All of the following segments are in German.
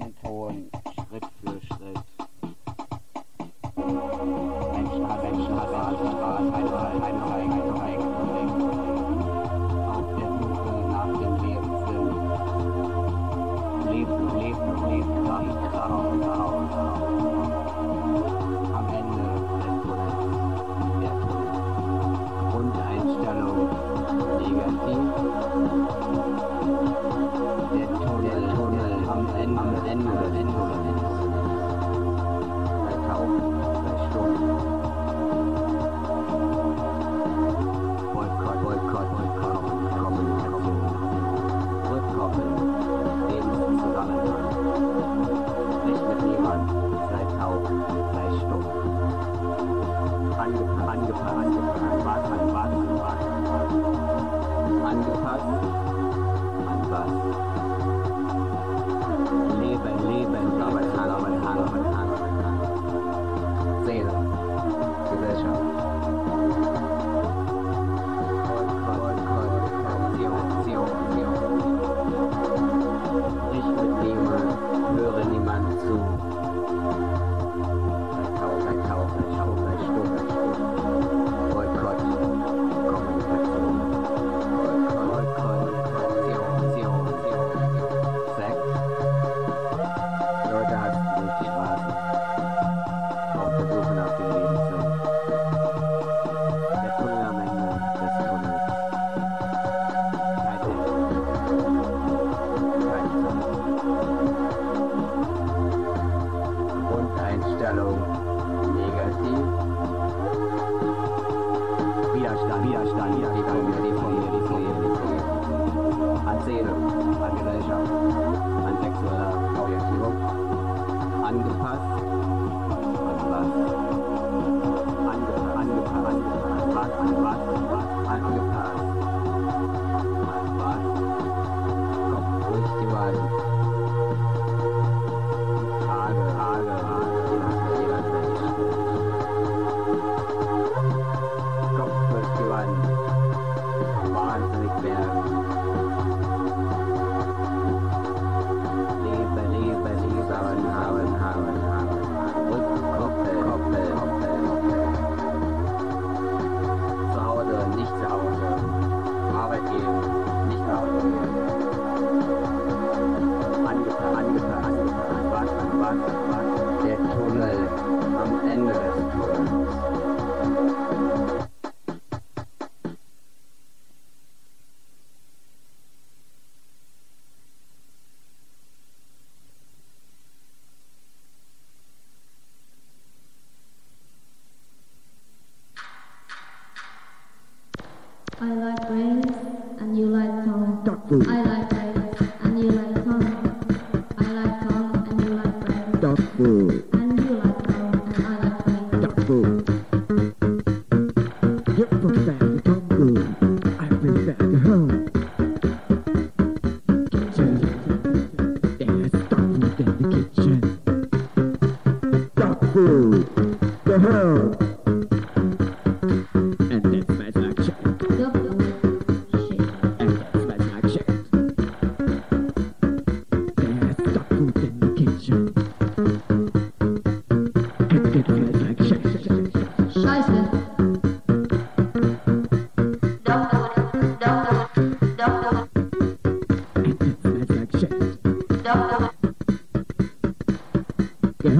นโทน 그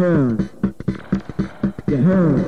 Yeah. You.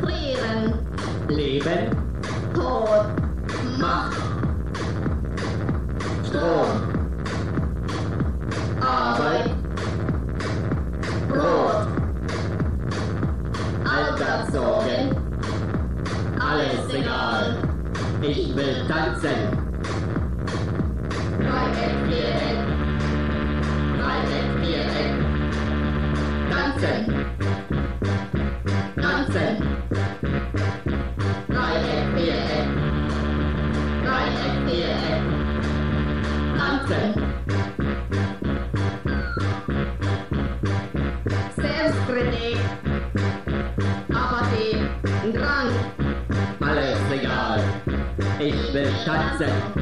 Frieren, Leben, Tod, Macht, Strom, Arbeit, Brot, Alltagssorgen, alles egal, ich will tanzen. Reiten, Viereck, Reiten, Viereck, tanzen. ich will Stadt.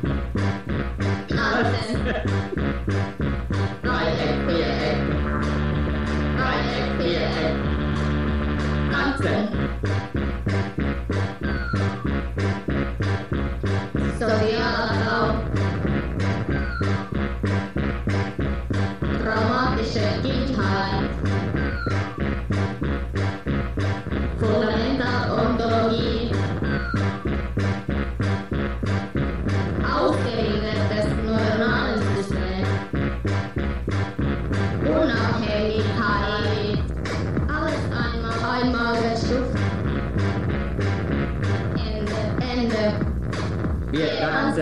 Be it done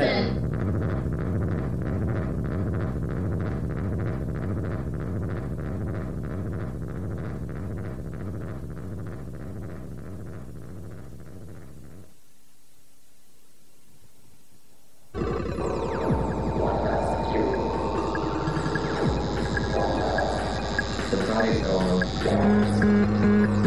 The price of gone.